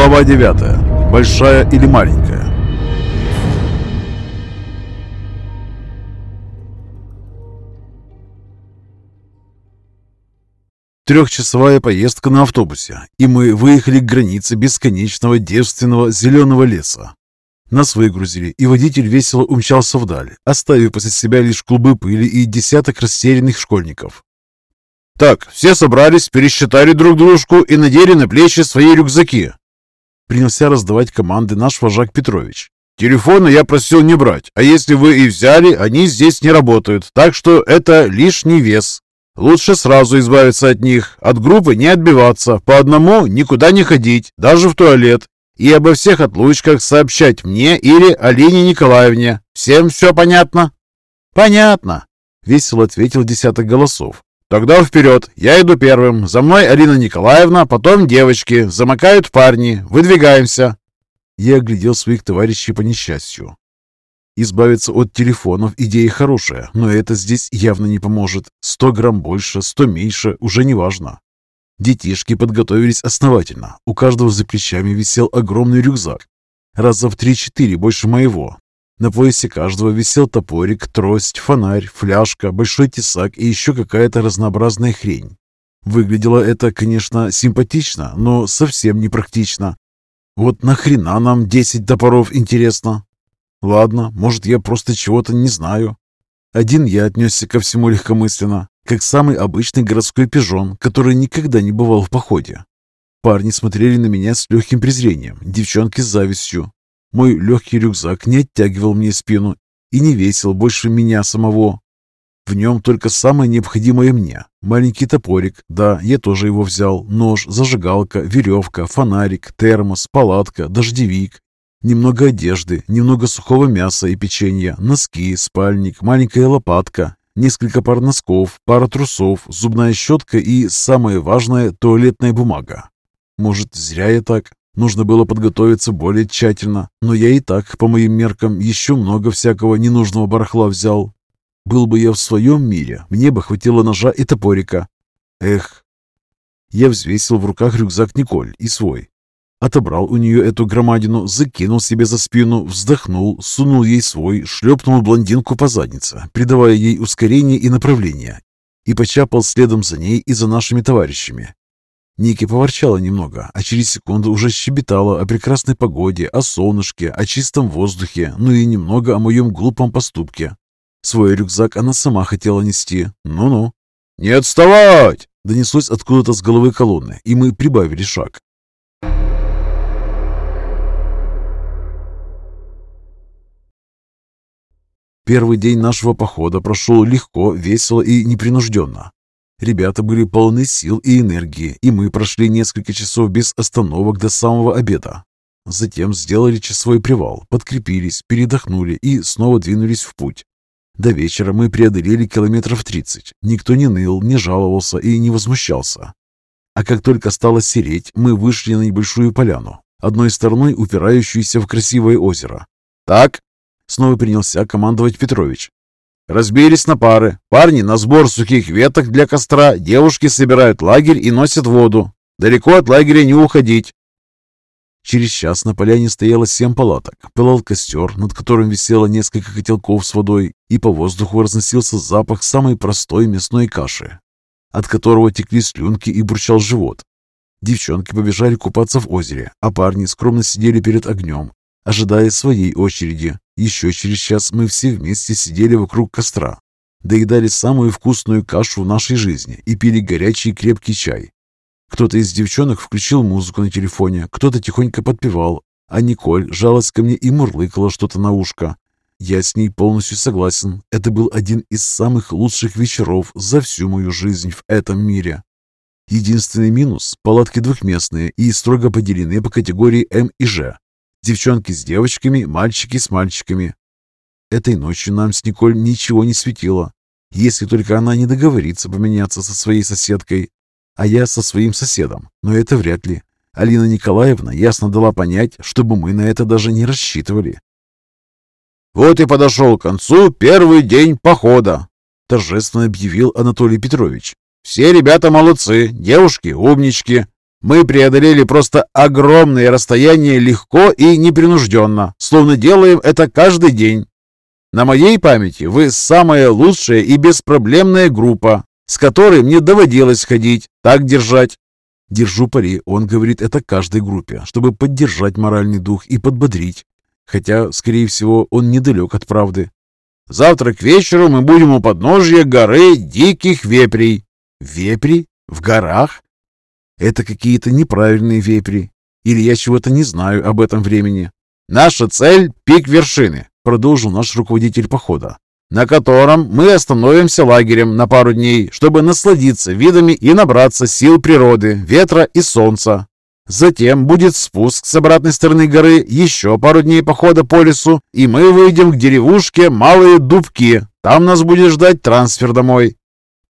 Глава 9. Большая или маленькая? Трехчасовая поездка на автобусе, и мы выехали к границе бесконечного девственного зеленого леса. Нас выгрузили, и водитель весело умчался вдаль, оставив после себя лишь клубы пыли и десяток растерянных школьников. «Так, все собрались, пересчитали друг дружку и надели на плечи свои рюкзаки», принялся раздавать команды наш вожак Петрович. «Телефоны я просил не брать, а если вы и взяли, они здесь не работают, так что это лишний вес. Лучше сразу избавиться от них, от группы не отбиваться, по одному никуда не ходить, даже в туалет, и обо всех отлучках сообщать мне или Алине Николаевне. Всем все понятно?» «Понятно», — весело ответил десяток голосов. «Тогда вперед! Я иду первым. За мной Алина Николаевна, потом девочки. Замыкают парни. Выдвигаемся!» Я оглядел своих товарищей по несчастью. Избавиться от телефонов – идея хорошая, но это здесь явно не поможет. Сто грамм больше, сто меньше – уже не важно. Детишки подготовились основательно. У каждого за плечами висел огромный рюкзак. Раза в три-четыре больше моего. На поясе каждого висел топорик, трость, фонарь, фляжка, большой тесак и еще какая-то разнообразная хрень. Выглядело это, конечно, симпатично, но совсем непрактично. Вот нахрена нам 10 топоров, интересно? Ладно, может, я просто чего-то не знаю. Один я отнесся ко всему легкомысленно, как самый обычный городской пижон, который никогда не бывал в походе. Парни смотрели на меня с легким презрением, девчонки с завистью, мой легкий рюкзак не оттягивал мне спину и не весил больше меня самого. В нем только самое необходимое мне. Маленький топорик, да, я тоже его взял, нож, зажигалка, веревка, фонарик, термос, палатка, дождевик. Немного одежды, немного сухого мяса и печенья, носки, спальник, маленькая лопатка, несколько пар носков, пара трусов, зубная щетка и, самое важное, туалетная бумага. Может, зря я так? Нужно было подготовиться более тщательно, но я и так, по моим меркам, еще много всякого ненужного барахла взял. Был бы я в своем мире, мне бы хватило ножа и топорика. Эх. Я взвесил в руках рюкзак Николь и свой. Отобрал у нее эту громадину, закинул себе за спину, вздохнул, сунул ей свой, шлепнул блондинку по заднице, придавая ей ускорение и направление, и почапал следом за ней и за нашими товарищами. Ники поворчала немного, а через секунду уже щебетала о прекрасной погоде, о солнышке, о чистом воздухе, ну и немного о моем глупом поступке. Свой рюкзак она сама хотела нести. Ну-ну. «Не отставать!» Донеслось откуда-то с головы колонны, и мы прибавили шаг. Первый день нашего похода прошел легко, весело и непринужденно. Ребята были полны сил и энергии, и мы прошли несколько часов без остановок до самого обеда. Затем сделали часовой привал, подкрепились, передохнули и снова двинулись в путь. До вечера мы преодолели километров 30. Никто не ныл, не жаловался и не возмущался. А как только стало сереть, мы вышли на небольшую поляну, одной стороной упирающуюся в красивое озеро. «Так!» — снова принялся командовать Петрович. Разбились на пары. Парни на сбор сухих веток для костра, девушки собирают лагерь и носят воду. Далеко от лагеря не уходить. Через час на поляне стояло семь палаток. Пылал костер, над которым висело несколько котелков с водой, и по воздуху разносился запах самой простой мясной каши, от которого текли слюнки и бурчал живот. Девчонки побежали купаться в озере, а парни скромно сидели перед огнем, ожидая своей очереди. Еще через час мы все вместе сидели вокруг костра, доедали самую вкусную кашу в нашей жизни и пили горячий крепкий чай. Кто-то из девчонок включил музыку на телефоне, кто-то тихонько подпевал, а Николь жалась ко мне и мурлыкала что-то на ушко. Я с ней полностью согласен. Это был один из самых лучших вечеров за всю мою жизнь в этом мире. Единственный минус – палатки двухместные и строго поделены по категории М и Ж. Девчонки с девочками, мальчики с мальчиками. Этой ночью нам с Николь ничего не светило, если только она не договорится поменяться со своей соседкой, а я со своим соседом. Но это вряд ли. Алина Николаевна ясно дала понять, чтобы мы на это даже не рассчитывали. «Вот и подошел к концу первый день похода», — торжественно объявил Анатолий Петрович. «Все ребята молодцы, девушки умнички. Мы преодолели просто огромное расстояние легко и непринужденно, словно делаем это каждый день. На моей памяти вы самая лучшая и беспроблемная группа, с которой мне доводилось ходить, так держать. Держу пари, он говорит это каждой группе, чтобы поддержать моральный дух и подбодрить. Хотя, скорее всего, он недалек от правды. Завтра к вечеру мы будем у подножья горы Диких Вепрей. Вепри? В горах? Это какие-то неправильные вепри. Или я чего-то не знаю об этом времени. Наша цель – пик вершины, продолжил наш руководитель похода, на котором мы остановимся лагерем на пару дней, чтобы насладиться видами и набраться сил природы, ветра и солнца. Затем будет спуск с обратной стороны горы, еще пару дней похода по лесу, и мы выйдем к деревушке Малые Дубки. Там нас будет ждать трансфер домой.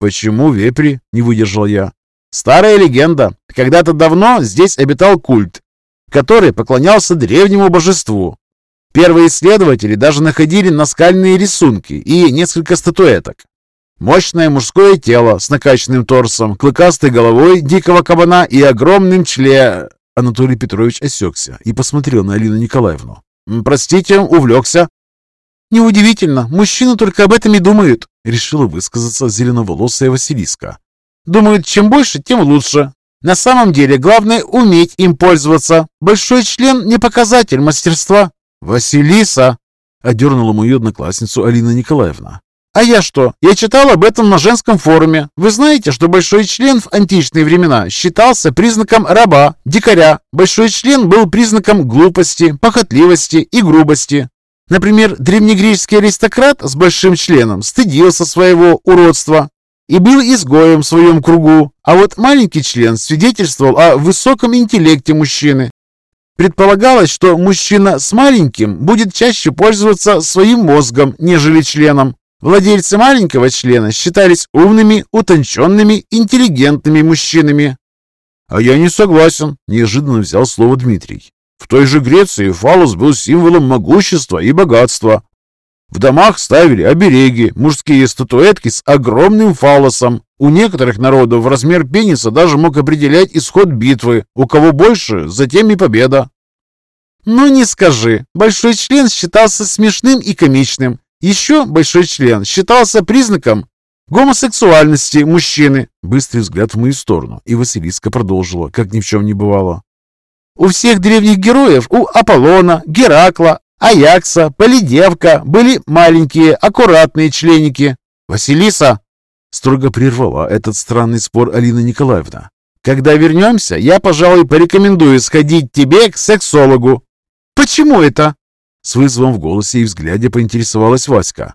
«Почему вепри?» – не выдержал я. «Старая легенда. Когда-то давно здесь обитал культ, который поклонялся древнему божеству. Первые исследователи даже находили наскальные рисунки и несколько статуэток. Мощное мужское тело с накачанным торсом, клыкастой головой дикого кабана и огромным чле... Анатолий Петрович осекся и посмотрел на Алину Николаевну. «Простите, увлекся». «Неудивительно, мужчины только об этом и думают», — решила высказаться зеленоволосая Василиска. «Думают, чем больше, тем лучше. На самом деле, главное — уметь им пользоваться. Большой член — не показатель мастерства». «Василиса!» — одернула мою одноклассницу Алина Николаевна. «А я что? Я читал об этом на женском форуме. Вы знаете, что большой член в античные времена считался признаком раба, дикаря. Большой член был признаком глупости, похотливости и грубости. Например, древнегреческий аристократ с большим членом стыдился своего уродства и был изгоем в своем кругу, а вот маленький член свидетельствовал о высоком интеллекте мужчины. Предполагалось, что мужчина с маленьким будет чаще пользоваться своим мозгом, нежели членом. Владельцы маленького члена считались умными, утонченными, интеллигентными мужчинами. «А я не согласен», – неожиданно взял слово Дмитрий. «В той же Греции фалос был символом могущества и богатства. В домах ставили обереги, мужские статуэтки с огромным фалосом. У некоторых народов размер пениса даже мог определять исход битвы. У кого больше, затем и победа». «Ну не скажи, большой член считался смешным и комичным. Еще большой член считался признаком гомосексуальности мужчины. Быстрый взгляд в мою сторону, и Василиска продолжила, как ни в чем не бывало. У всех древних героев, у Аполлона, Геракла, Аякса, Полидевка были маленькие, аккуратные членики. Василиса строго прервала этот странный спор Алина Николаевна. Когда вернемся, я, пожалуй, порекомендую сходить тебе к сексологу. Почему это? С вызовом в голосе и взгляде поинтересовалась Васька.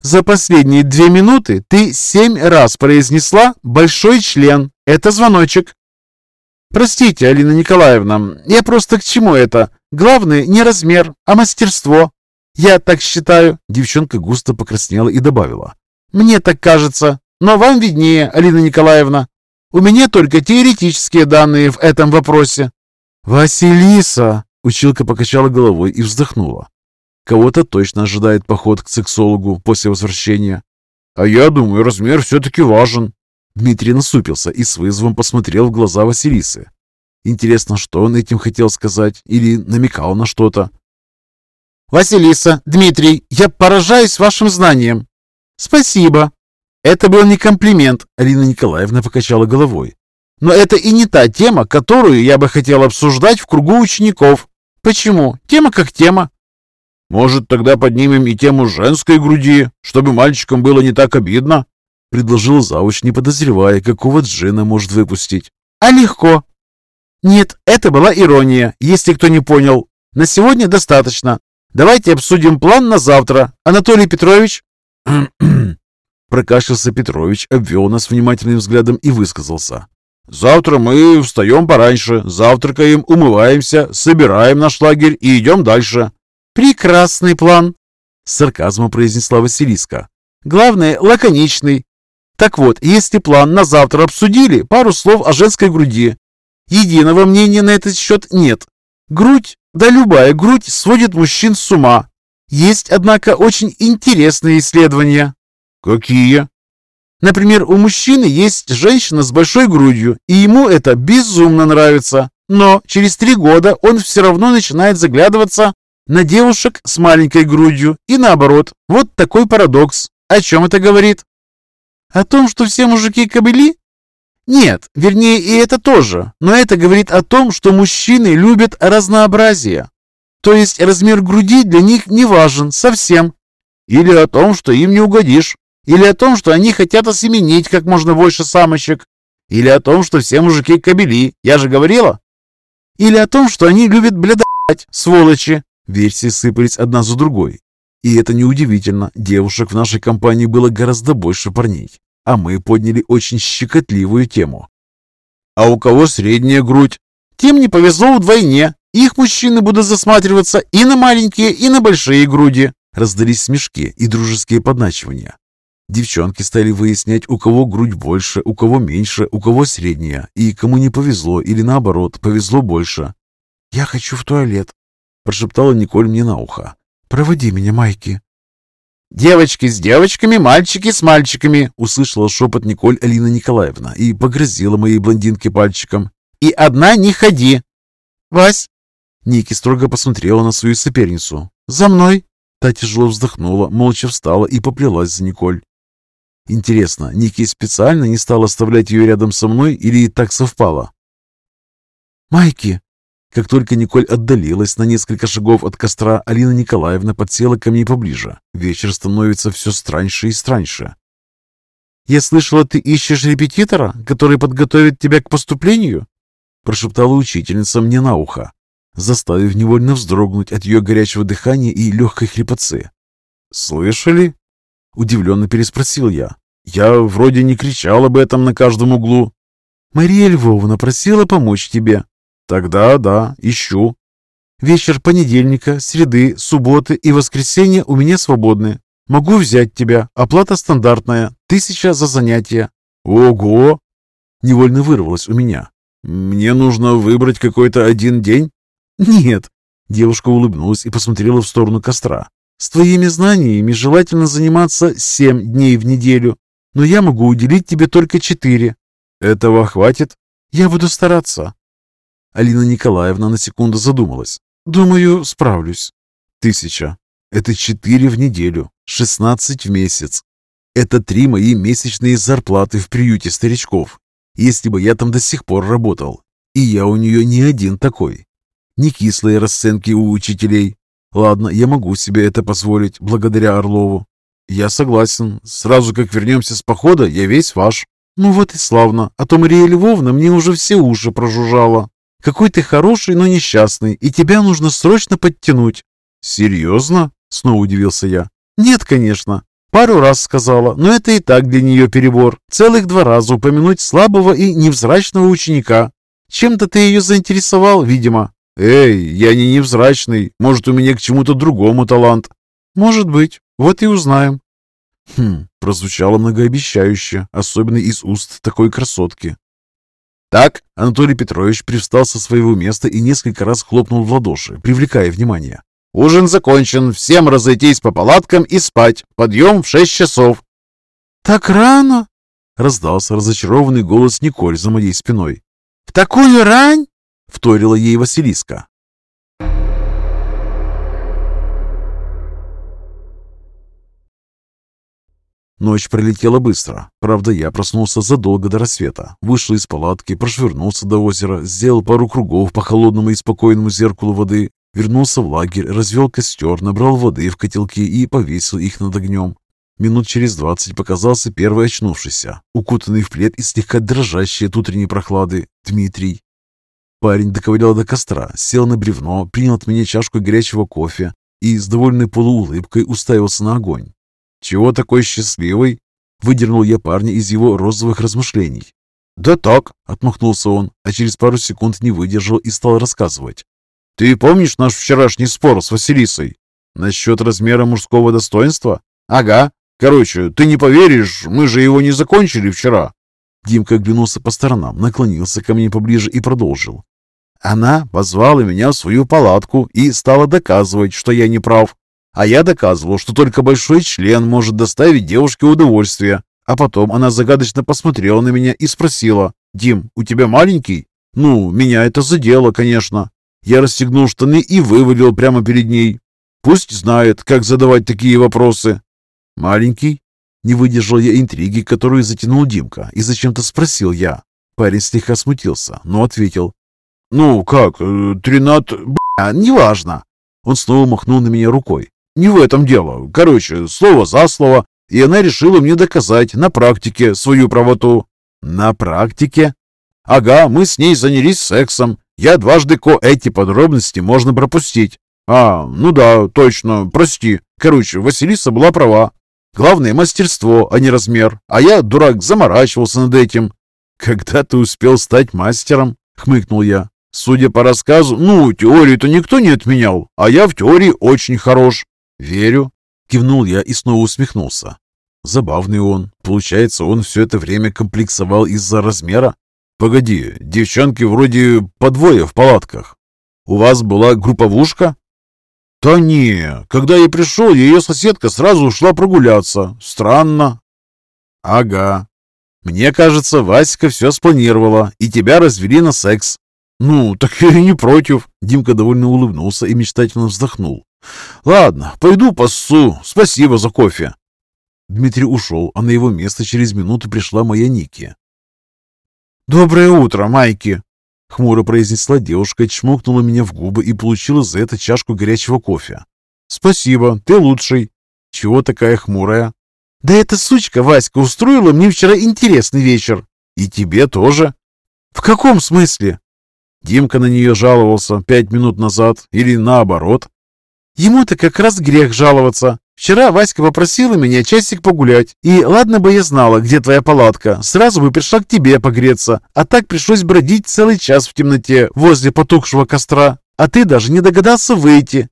«За последние две минуты ты семь раз произнесла «большой член». Это звоночек». «Простите, Алина Николаевна, я просто к чему это? Главное не размер, а мастерство. Я так считаю». Девчонка густо покраснела и добавила. «Мне так кажется, но вам виднее, Алина Николаевна. У меня только теоретические данные в этом вопросе». «Василиса!» Училка покачала головой и вздохнула. Кого-то точно ожидает поход к сексологу после возвращения. А я думаю, размер все-таки важен. Дмитрий насупился и с вызовом посмотрел в глаза Василисы. Интересно, что он этим хотел сказать или намекал на что-то. «Василиса, Дмитрий, я поражаюсь вашим знанием». «Спасибо». «Это был не комплимент», — Алина Николаевна покачала головой. Но это и не та тема, которую я бы хотел обсуждать в кругу учеников. Почему? Тема как тема. Может, тогда поднимем и тему женской груди, чтобы мальчикам было не так обидно? Предложил зауч, не подозревая, какого джина может выпустить. А легко. Нет, это была ирония, если кто не понял. На сегодня достаточно. Давайте обсудим план на завтра. Анатолий Петрович? Прокашлялся Петрович, обвел нас внимательным взглядом и высказался. Завтра мы встаем пораньше, завтракаем, умываемся, собираем наш лагерь и идем дальше». «Прекрасный план!» — с сарказмом произнесла Василиска. «Главное, лаконичный. Так вот, если план на завтра обсудили, пару слов о женской груди. Единого мнения на этот счет нет. Грудь, да любая грудь сводит мужчин с ума. Есть, однако, очень интересные исследования». «Какие?» Например, у мужчины есть женщина с большой грудью, и ему это безумно нравится. Но через три года он все равно начинает заглядываться на девушек с маленькой грудью и наоборот. Вот такой парадокс. О чем это говорит? О том, что все мужики кобыли? Нет, вернее и это тоже. Но это говорит о том, что мужчины любят разнообразие. То есть размер груди для них не важен совсем. Или о том, что им не угодишь. Или о том, что они хотят осеменить как можно больше самочек. Или о том, что все мужики кобели. Я же говорила. Или о том, что они любят блядать, сволочи. Версии сыпались одна за другой. И это неудивительно, девушек в нашей компании было гораздо больше парней. А мы подняли очень щекотливую тему. А у кого средняя грудь? Тем не повезло вдвойне. Их мужчины будут засматриваться и на маленькие, и на большие груди. Раздались смешки и дружеские подначивания. Девчонки стали выяснять, у кого грудь больше, у кого меньше, у кого средняя, и кому не повезло или наоборот, повезло больше. «Я хочу в туалет», – прошептала Николь мне на ухо. «Проводи меня, Майки». «Девочки с девочками, мальчики с мальчиками!» — услышала шепот Николь Алина Николаевна и погрозила моей блондинке пальчиком. «И одна не ходи!» «Вась!» Ники строго посмотрела на свою соперницу. «За мной!» Та тяжело вздохнула, молча встала и поплелась за Николь. Интересно, Ники специально не стал оставлять ее рядом со мной или так совпало? «Майки!» Как только Николь отдалилась на несколько шагов от костра, Алина Николаевна подсела ко мне поближе. Вечер становится все страньше и страньше. «Я слышала, ты ищешь репетитора, который подготовит тебя к поступлению?» прошептала учительница мне на ухо, заставив невольно вздрогнуть от ее горячего дыхания и легкой хрипотцы. «Слышали?» – удивленно переспросил я. «Я вроде не кричал об этом на каждом углу». «Мария Львовна просила помочь тебе», Тогда да, ищу. Вечер понедельника, среды, субботы и воскресенья у меня свободны. Могу взять тебя. Оплата стандартная. Тысяча за занятие. Ого! Невольно вырвалось у меня. Мне нужно выбрать какой-то один день? Нет. Девушка улыбнулась и посмотрела в сторону костра. С твоими знаниями желательно заниматься семь дней в неделю, но я могу уделить тебе только четыре. Этого хватит? Я буду стараться. Алина Николаевна на секунду задумалась. «Думаю, справлюсь». «Тысяча. Это четыре в неделю, шестнадцать в месяц. Это три мои месячные зарплаты в приюте старичков, если бы я там до сих пор работал. И я у нее не один такой. Не кислые расценки у учителей. Ладно, я могу себе это позволить, благодаря Орлову. Я согласен. Сразу как вернемся с похода, я весь ваш. Ну вот и славно, а то Мария Львовна мне уже все уши прожужжала. Какой ты хороший, но несчастный, и тебя нужно срочно подтянуть». «Серьезно?» — снова удивился я. «Нет, конечно. Пару раз сказала, но это и так для нее перебор. Целых два раза упомянуть слабого и невзрачного ученика. Чем-то ты ее заинтересовал, видимо». «Эй, я не невзрачный. Может, у меня к чему-то другому талант». «Может быть. Вот и узнаем». Хм, прозвучало многообещающе, особенно из уст такой красотки. «Так?» Анатолий Петрович привстал со своего места и несколько раз хлопнул в ладоши, привлекая внимание. «Ужин закончен. Всем разойтись по палаткам и спать. Подъем в шесть часов». «Так рано?» — раздался разочарованный голос Николь за моей спиной. «В такую рань?» — вторила ей Василиска. Ночь пролетела быстро. Правда, я проснулся задолго до рассвета. Вышел из палатки, прошвырнулся до озера, сделал пару кругов по холодному и спокойному зеркалу воды, вернулся в лагерь, развел костер, набрал воды в котелки и повесил их над огнем. Минут через двадцать показался первый очнувшийся, укутанный в плед и слегка дрожащий от утренней прохлады, Дмитрий. Парень доковылял до костра, сел на бревно, принял от меня чашку горячего кофе и с довольной полуулыбкой уставился на огонь. «Чего такой счастливый?» Выдернул я парня из его розовых размышлений. «Да так», — отмахнулся он, а через пару секунд не выдержал и стал рассказывать. «Ты помнишь наш вчерашний спор с Василисой? Насчет размера мужского достоинства? Ага. Короче, ты не поверишь, мы же его не закончили вчера». Димка оглянулся по сторонам, наклонился ко мне поближе и продолжил. Она позвала меня в свою палатку и стала доказывать, что я не прав. А я доказывал, что только большой член может доставить девушке удовольствие. А потом она загадочно посмотрела на меня и спросила, «Дим, у тебя маленький?» Ну, меня это задело, конечно. Я расстегнул штаны и вывалил прямо перед ней. Пусть знает, как задавать такие вопросы. Маленький? Не выдержал я интриги, которую затянул Димка, и зачем-то спросил я. Парень слегка смутился, но ответил. «Ну, как, э, тринат... бля, неважно». Он снова махнул на меня рукой. «Не в этом дело. Короче, слово за слово, и она решила мне доказать на практике свою правоту». «На практике?» «Ага, мы с ней занялись сексом. Я дважды ко эти подробности можно пропустить». «А, ну да, точно, прости. Короче, Василиса была права. Главное мастерство, а не размер. А я, дурак, заморачивался над этим. «Когда ты успел стать мастером?» — хмыкнул я. «Судя по рассказу, ну, теорию-то никто не отменял, а я в теории очень хорош». «Верю», — кивнул я и снова усмехнулся. Забавный он. Получается, он все это время комплексовал из-за размера? Погоди, девчонки вроде по двое в палатках. У вас была групповушка? Да не, когда я пришел, ее соседка сразу ушла прогуляться. Странно. Ага, мне кажется, Васька все спланировала, и тебя развели на секс. Ну, так я и не против. Димка довольно улыбнулся и мечтательно вздохнул. Ладно, пойду поссу. Спасибо за кофе. Дмитрий ушел, а на его место через минуту пришла моя Ники. «Доброе утро, Майки!» Хмуро произнесла девушка, чмокнула меня в губы и получила за это чашку горячего кофе. «Спасибо, ты лучший». «Чего такая хмурая?» Да эта сучка Васька устроила мне вчера интересный вечер. И тебе тоже. В каком смысле? Димка на нее жаловался пять минут назад или наоборот. Ему-то как раз грех жаловаться. Вчера Васька попросила меня часик погулять. И ладно бы я знала, где твоя палатка, сразу бы пришла к тебе погреться. А так пришлось бродить целый час в темноте возле потухшего костра. А ты даже не догадался выйти.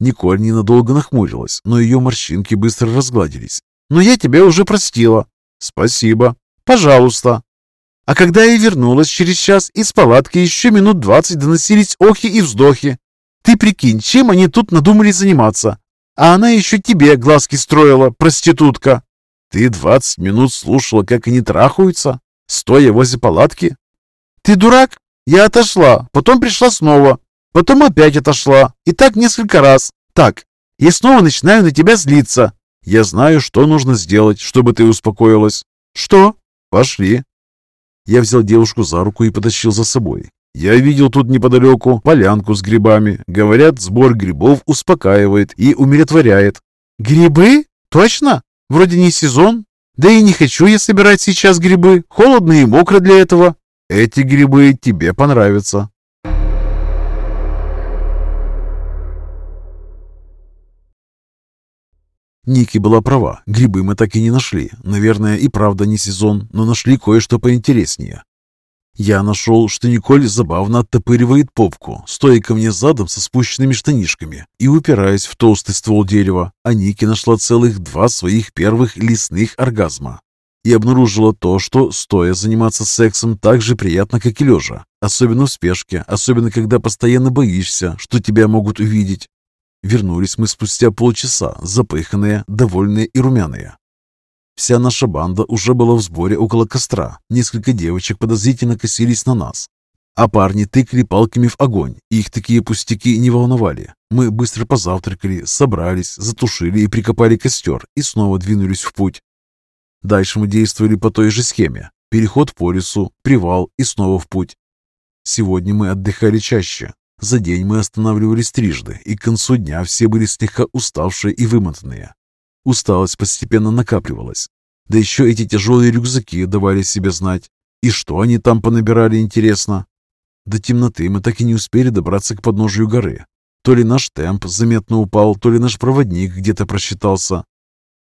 Николь ненадолго нахмурилась, но ее морщинки быстро разгладились. Но я тебя уже простила. Спасибо. Пожалуйста. А когда я вернулась через час, из палатки еще минут двадцать доносились охи и вздохи. Ты прикинь, чем они тут надумали заниматься? А она еще тебе глазки строила, проститутка. Ты двадцать минут слушала, как они трахаются, стоя возле палатки? Ты дурак? Я отошла, потом пришла снова, потом опять отошла. И так несколько раз. Так, я снова начинаю на тебя злиться. Я знаю, что нужно сделать, чтобы ты успокоилась. Что? Пошли. Я взял девушку за руку и потащил за собой. Я видел тут неподалеку полянку с грибами. Говорят, сбор грибов успокаивает и умиротворяет. Грибы? Точно? Вроде не сезон. Да и не хочу я собирать сейчас грибы. Холодно и мокро для этого. Эти грибы тебе понравятся. Ники была права, грибы мы так и не нашли. Наверное, и правда не сезон, но нашли кое-что поинтереснее. Я нашел, что Николь забавно оттопыривает попку, стоя ко мне задом со спущенными штанишками и упираясь в толстый ствол дерева, а Ники нашла целых два своих первых лесных оргазма. И обнаружила то, что, стоя заниматься сексом, так же приятно, как и лежа. Особенно в спешке, особенно когда постоянно боишься, что тебя могут увидеть. Вернулись мы спустя полчаса, запыханные, довольные и румяные. Вся наша банда уже была в сборе около костра. Несколько девочек подозрительно косились на нас. А парни тыкали палками в огонь. Их такие пустяки не волновали. Мы быстро позавтракали, собрались, затушили и прикопали костер и снова двинулись в путь. Дальше мы действовали по той же схеме. Переход по лесу, привал и снова в путь. Сегодня мы отдыхали чаще. За день мы останавливались трижды, и к концу дня все были слегка уставшие и вымотанные. Усталость постепенно накапливалась. Да еще эти тяжелые рюкзаки давали себе знать. И что они там понабирали, интересно? До темноты мы так и не успели добраться к подножию горы. То ли наш темп заметно упал, то ли наш проводник где-то просчитался.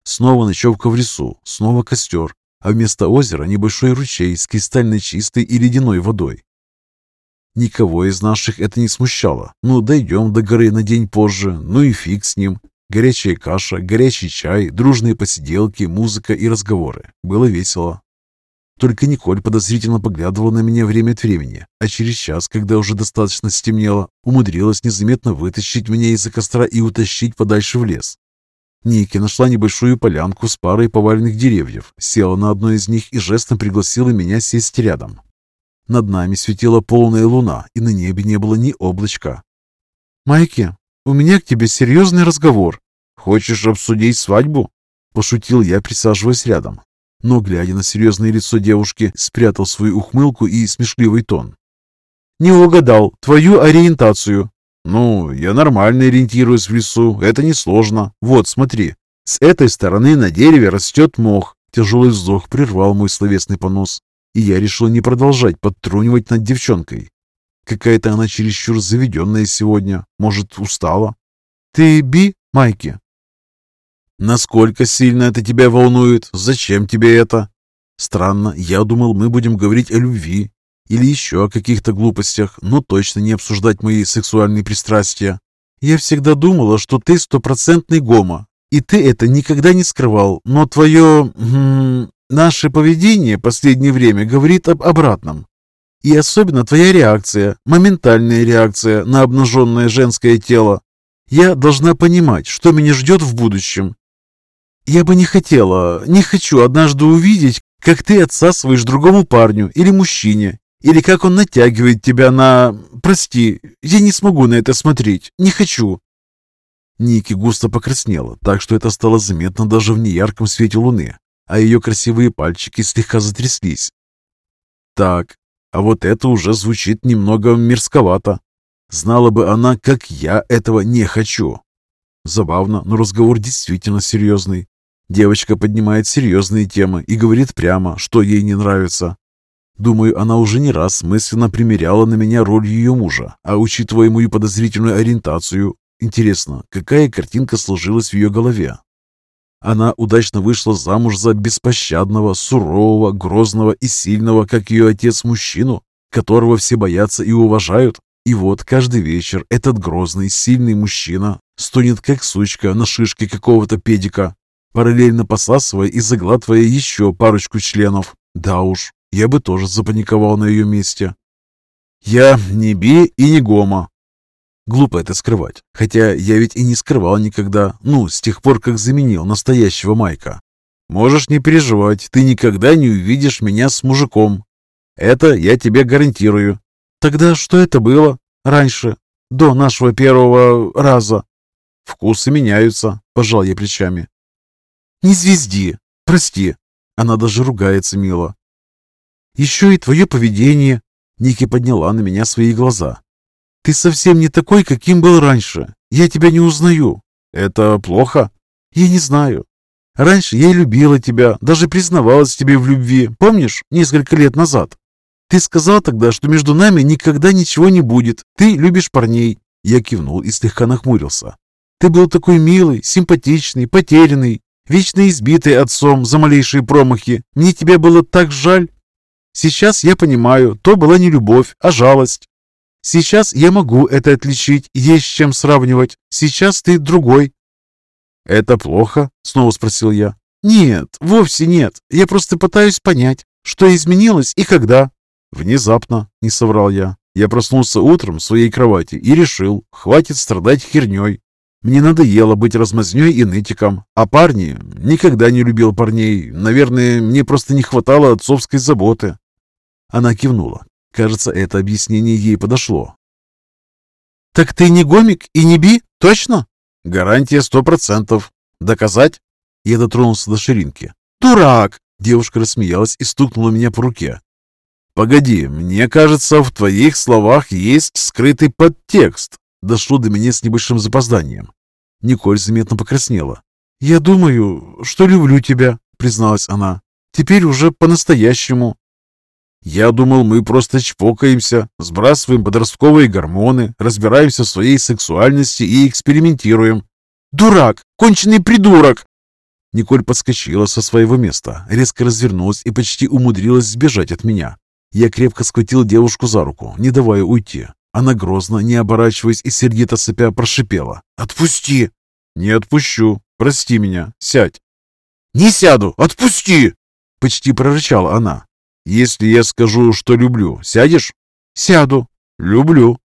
Снова ночевка в лесу, снова костер, а вместо озера небольшой ручей с кристально чистой и ледяной водой. Никого из наших это не смущало. Ну, дойдем до горы на день позже, ну и фиг с ним. Горячая каша, горячий чай, дружные посиделки, музыка и разговоры. Было весело. Только Николь подозрительно поглядывала на меня время от времени, а через час, когда уже достаточно стемнело, умудрилась незаметно вытащить меня из-за костра и утащить подальше в лес. Ники нашла небольшую полянку с парой поваленных деревьев, села на одно из них и жестом пригласила меня сесть рядом. Над нами светила полная луна, и на небе не было ни облачка. «Майки, у меня к тебе серьезный разговор. Хочешь обсудить свадьбу?» Пошутил я, присаживаясь рядом. Но, глядя на серьезное лицо девушки, спрятал свою ухмылку и смешливый тон. «Не угадал. Твою ориентацию. «Ну, я нормально ориентируюсь в лесу, это несложно. Вот, смотри, с этой стороны на дереве растет мох». Тяжелый вздох прервал мой словесный понос, и я решил не продолжать подтрунивать над девчонкой. Какая-то она чересчур заведенная сегодня, может, устала. «Ты би, Майки?» «Насколько сильно это тебя волнует? Зачем тебе это?» «Странно, я думал, мы будем говорить о любви, или еще о каких-то глупостях, но точно не обсуждать мои сексуальные пристрастия. Я всегда думала, что ты стопроцентный гомо, и ты это никогда не скрывал, но твое... М наше поведение последнее время говорит об обратном. И особенно твоя реакция, моментальная реакция на обнаженное женское тело. Я должна понимать, что меня ждет в будущем. Я бы не хотела, не хочу однажды увидеть, как ты отсасываешь другому парню или мужчине, или как он натягивает тебя на... Прости, я не смогу на это смотреть. Не хочу». Ники густо покраснела, так что это стало заметно даже в неярком свете луны, а ее красивые пальчики слегка затряслись. «Так, а вот это уже звучит немного мерзковато. Знала бы она, как я этого не хочу». Забавно, но разговор действительно серьезный. Девочка поднимает серьезные темы и говорит прямо, что ей не нравится. Думаю, она уже не раз мысленно примеряла на меня роль ее мужа, а учитывая мою подозрительную ориентацию, интересно, какая картинка сложилась в ее голове? Она удачно вышла замуж за беспощадного, сурового, грозного и сильного, как ее отец, мужчину, которого все боятся и уважают. И вот каждый вечер этот грозный, сильный мужчина стонет как сучка на шишке какого-то педика, параллельно посасывая и заглатывая еще парочку членов. Да уж, я бы тоже запаниковал на ее месте. Я не би и не гома. Глупо это скрывать, хотя я ведь и не скрывал никогда, ну, с тех пор, как заменил настоящего Майка. Можешь не переживать, ты никогда не увидишь меня с мужиком. Это я тебе гарантирую. Тогда что это было раньше, до нашего первого раза? Вкусы меняются, пожал я плечами. Не звезди, прости. Она даже ругается мило. Еще и твое поведение. Ники подняла на меня свои глаза. Ты совсем не такой, каким был раньше. Я тебя не узнаю. Это плохо? Я не знаю. Раньше я любила тебя, даже признавалась тебе в любви. Помнишь, несколько лет назад? Ты сказал тогда, что между нами никогда ничего не будет. Ты любишь парней. Я кивнул и слегка нахмурился. Ты был такой милый, симпатичный, потерянный, вечно избитый отцом за малейшие промахи. Мне тебя было так жаль. Сейчас я понимаю, то была не любовь, а жалость. Сейчас я могу это отличить, есть с чем сравнивать. Сейчас ты другой». «Это плохо?» — снова спросил я. «Нет, вовсе нет. Я просто пытаюсь понять, что изменилось и когда». «Внезапно», — не соврал я. Я проснулся утром в своей кровати и решил, хватит страдать херней. Мне надоело быть размазней и нытиком. А парни... Никогда не любил парней. Наверное, мне просто не хватало отцовской заботы. Она кивнула. Кажется, это объяснение ей подошло. «Так ты не гомик и не би? Точно?» «Гарантия сто процентов. Доказать?» Я дотронулся до ширинки. «Дурак!» Девушка рассмеялась и стукнула меня по руке. «Погоди, мне кажется, в твоих словах есть скрытый подтекст». Дошло до меня с небольшим запозданием. Николь заметно покраснела. «Я думаю, что люблю тебя», — призналась она. «Теперь уже по-настоящему. Я думал, мы просто чпокаемся, сбрасываем подростковые гормоны, разбираемся в своей сексуальности и экспериментируем. Дурак! Конченый придурок! Николь подскочила со своего места, резко развернулась и почти умудрилась сбежать от меня. Я крепко схватил девушку за руку, не давая уйти. Она грозно, не оборачиваясь и сердито сопя, прошипела. «Отпусти!» «Не отпущу. Прости меня. Сядь». «Не сяду! Отпусти!» Почти прорычала она. Если я скажу, что люблю, сядешь? Сяду. Люблю.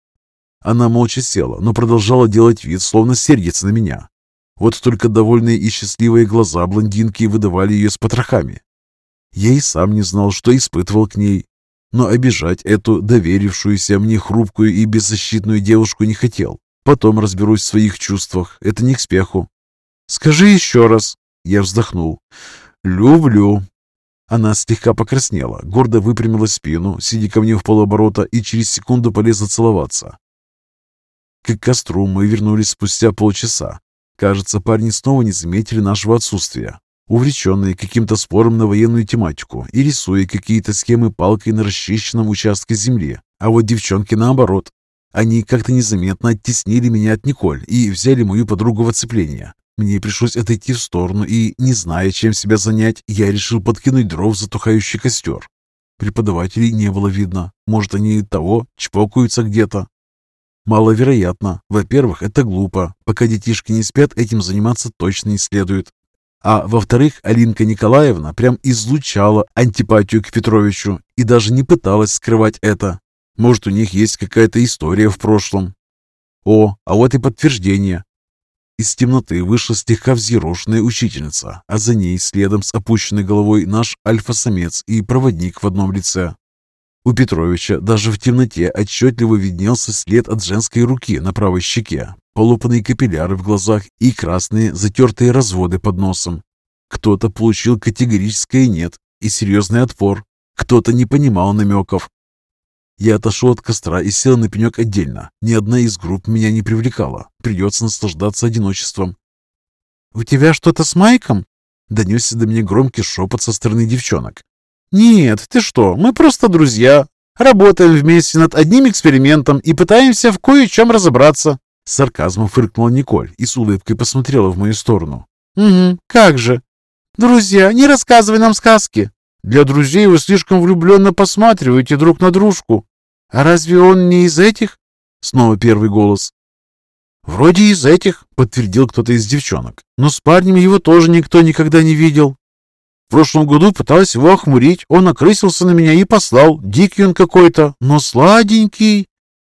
Она молча села, но продолжала делать вид, словно сердится на меня. Вот только довольные и счастливые глаза блондинки выдавали ее с потрохами. Я и сам не знал, что испытывал к ней, но обижать эту доверившуюся мне хрупкую и беззащитную девушку не хотел. Потом разберусь в своих чувствах, это не к спеху. «Скажи еще раз!» Я вздохнул. «Люблю!» Она слегка покраснела, гордо выпрямила спину, сидя ко мне в полоборота и через секунду полезла целоваться. К костру мы вернулись спустя полчаса. Кажется, парни снова не заметили нашего отсутствия увлеченные каким-то спором на военную тематику и рисуя какие-то схемы палкой на расчищенном участке земли. А вот девчонки наоборот. Они как-то незаметно оттеснили меня от Николь и взяли мою подругу в оцепление. Мне пришлось отойти в сторону, и, не зная, чем себя занять, я решил подкинуть дров в затухающий костер. Преподавателей не было видно. Может, они того, чпокаются где-то. Маловероятно. Во-первых, это глупо. Пока детишки не спят, этим заниматься точно не следует. А во-вторых, Алинка Николаевна прям излучала антипатию к Петровичу и даже не пыталась скрывать это. Может, у них есть какая-то история в прошлом. О, а вот и подтверждение. Из темноты вышла слегка взъерошенная учительница, а за ней следом с опущенной головой наш альфа-самец и проводник в одном лице. У Петровича даже в темноте отчетливо виднелся след от женской руки на правой щеке, полупанные капилляры в глазах и красные затертые разводы под носом. Кто-то получил категорическое «нет» и серьезный отпор, кто-то не понимал намеков. Я отошел от костра и сел на пенек отдельно. Ни одна из групп меня не привлекала. Придется наслаждаться одиночеством. «У тебя что-то с Майком?» Донесся до меня громкий шепот со стороны девчонок. «Нет, ты что, мы просто друзья. Работаем вместе над одним экспериментом и пытаемся в кое-чем разобраться. С сарказмом фыркнула Николь и с улыбкой посмотрела в мою сторону. «Угу, как же. Друзья, не рассказывай нам сказки. Для друзей вы слишком влюбленно посматриваете друг на дружку. А разве он не из этих?» Снова первый голос. «Вроде из этих», — подтвердил кто-то из девчонок. «Но с парнем его тоже никто никогда не видел. В прошлом году пыталась его охмурить, он окрысился на меня и послал. Дикий он какой-то, но сладенький.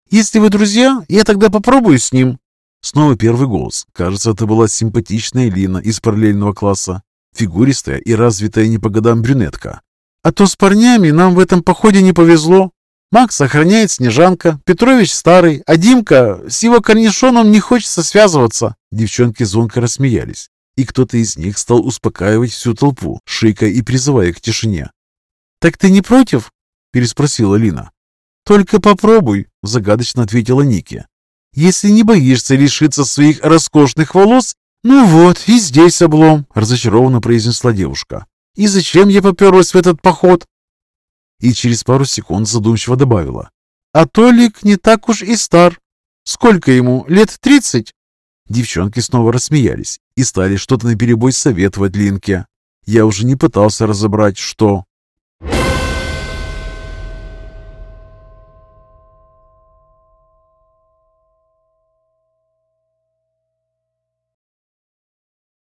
Если вы друзья, я тогда попробую с ним». Снова первый голос. Кажется, это была симпатичная Лина из параллельного класса. Фигуристая и развитая не по годам брюнетка. «А то с парнями нам в этом походе не повезло. Макс охраняет Снежанка, Петрович старый, а Димка с его корнишоном не хочется связываться». Девчонки звонко рассмеялись, и кто-то из них стал успокаивать всю толпу, шикая и призывая к тишине. «Так ты не против?» – переспросила Лина. «Только попробуй», — загадочно ответила Ники. «Если не боишься лишиться своих роскошных волос, ну вот, и здесь облом», — разочарованно произнесла девушка. «И зачем я поперлась в этот поход?» И через пару секунд задумчиво добавила. «А Толик не так уж и стар. Сколько ему? Лет тридцать?» Девчонки снова рассмеялись и стали что-то наперебой советовать Линке. Я уже не пытался разобрать, что